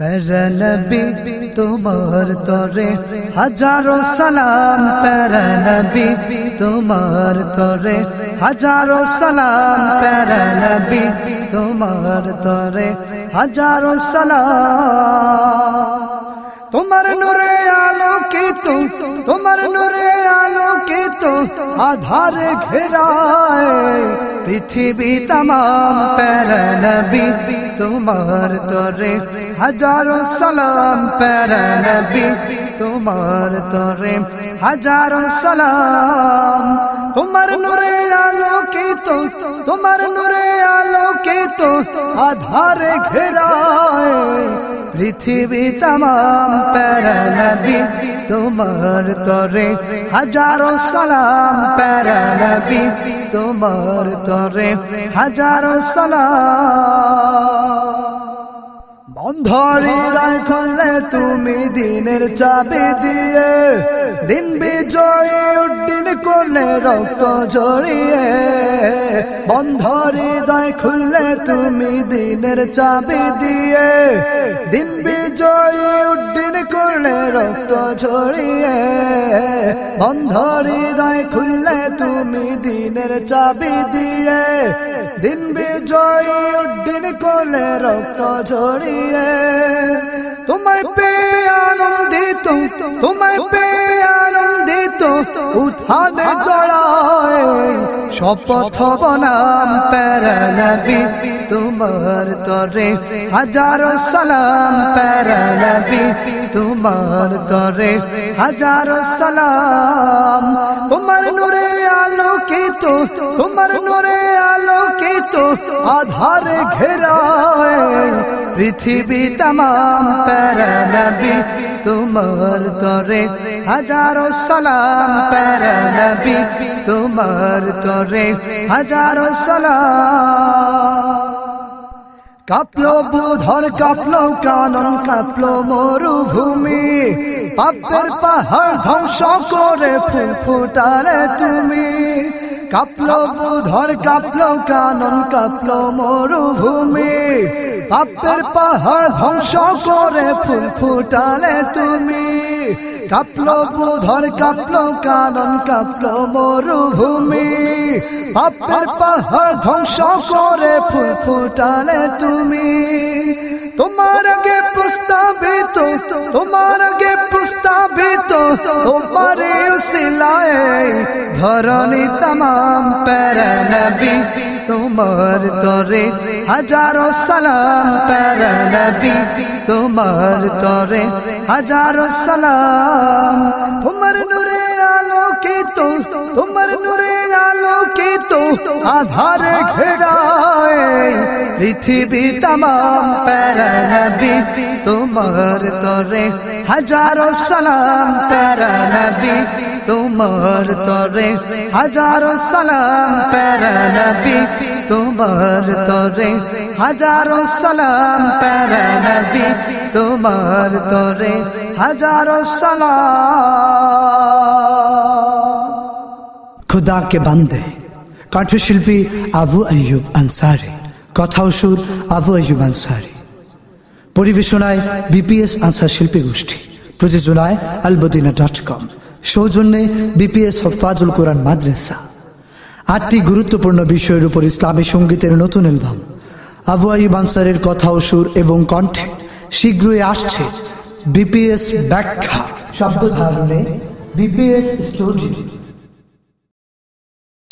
প্যারনবি তোমার তরে হাজারো সালাম। প্যারনবি তোমার তরে হাজারো সালাম। প্যারনবি তোমার তরে হাজারো সালাম। তোমার নূরে আলোকিত, তোমার নূরে আলোকিত আধারে ঘেরায়। পৃথিবী তমাম প্যারনবি, তোমার তরে হাজারো সালাম প্যারনবি, তোমার তরে হাজারো সালাম। তোমার নূরে আলোকিত, তোমার নূরে আলোকিত আধারে ঘেরায় পৃথিবী তমাম প্যারনবি, তোমার তরে হাজারো সালাম প্যারনবি তোমার তরে হাজারো বন্ধরে রাখলে তুমি দিনের চাবি দিয়ে, দিন বিজয় উদ্দিন করলে রক্ত ঝরিয়ে। বন্ধরে দয় খুললে তুমি দিনের চাবি দিয়ে, দিন বিজয় করলে রক্ত ঝরিয়ে বন্ধরে দয় খুললে তুমি দিনের চাবি দিয়ে। দিন বিজয় উদ্দিন করলে রক্ত ঝরিয়ে। তোমায় পেয়ে আনন্দিত তোমায় পেয়ে আনন্দিত উত্থানে গড়ায় শপথ বনাম প্যারনবি। তোমার তরে হাজারো সালাম প্যারনবি তোমার তরে হাজারো সালাম। তোমার নূরে আলোকিত, তোমার নূরে আলোকিত আধারে ঘেরায় পৃথিবী তমাম প্যারনবি তোমার তরে হাজারো সালাম প্যারনবি তোমার তরে হাজারো সালাম। কাপলো বুধর, কাপলো কানন, কাপলো মরুভূমি। পাপের পাহাড় ধ্বংস করে ফুল ফুটালে তুমি। কাপলো বুধর, কাপলো কানন, কাপলো মরুভূমি। পাপের পাহাড় ধ্বংস করে ফুল ফুটালে তুমি। কাপলো বুধর, কাপলো কানন, কাপলো মরুভূমি। পাপের পাহাড় ধ্বংস করে ফুল ফুটালে তুমি। তোমার আগে প্রস্তাবিত, তোমার আগে প্রস্তাবিত, তোমার উসিলায় ধরণী তমাম প্যারনবি তোমার তরে হাজারো সালাম প্যারনবি তোমার তরে হাজারো সালাম। তোমার নূরে আলোকিত, তোমার নূরে আলোকিত আধারে ঘেরায় পৃথিবী তমাম প্যারনবি। তোমার তরে হাজারো সালাম প্যারনবি। তোমার তরে হাজারো সালাম প্যারনবি। তোমার তরে হাজারো সালাম নবী তোমার তরে হাজারো খুদা বান্দে কণ্ঠশিল্পী আবু আইয়ুব আনসারি, কথা সুর আবু আইয়ুব আনসারি। পরিবেশনায় বিপিএস আনসার শিল্পী গোষ্ঠী, প্রযোজনায় আলবদিনা ডট কম, সৌজন্যে বিপিএস ফাজুল কোরআন মাদ্রাসা। আটটি গুরুত্বপূর্ণ বিষয়ের উপর ইসলামী সঙ্গীতের নতুন অ্যালবাম, আবু আয়ুব আনসারের কথা ও সুর এবং কণ্ঠে শীঘ্রই আসছে বিপিএস ব্যাখ্যা। শব্দ ধারণে বিপিএস স্টুডিও